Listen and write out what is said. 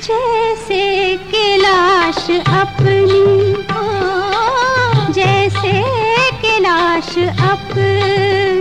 जैसे कैलाश अपनी। हाँ। जैसे कैलाश अपनी।